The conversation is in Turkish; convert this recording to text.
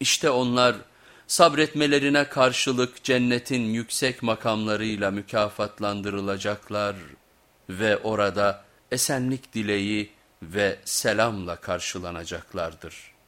İşte onlar sabretmelerine karşılık cennetin yüksek makamlarıyla mükafatlandırılacaklar ve orada esenlik dileği ve selamla karşılanacaklardır.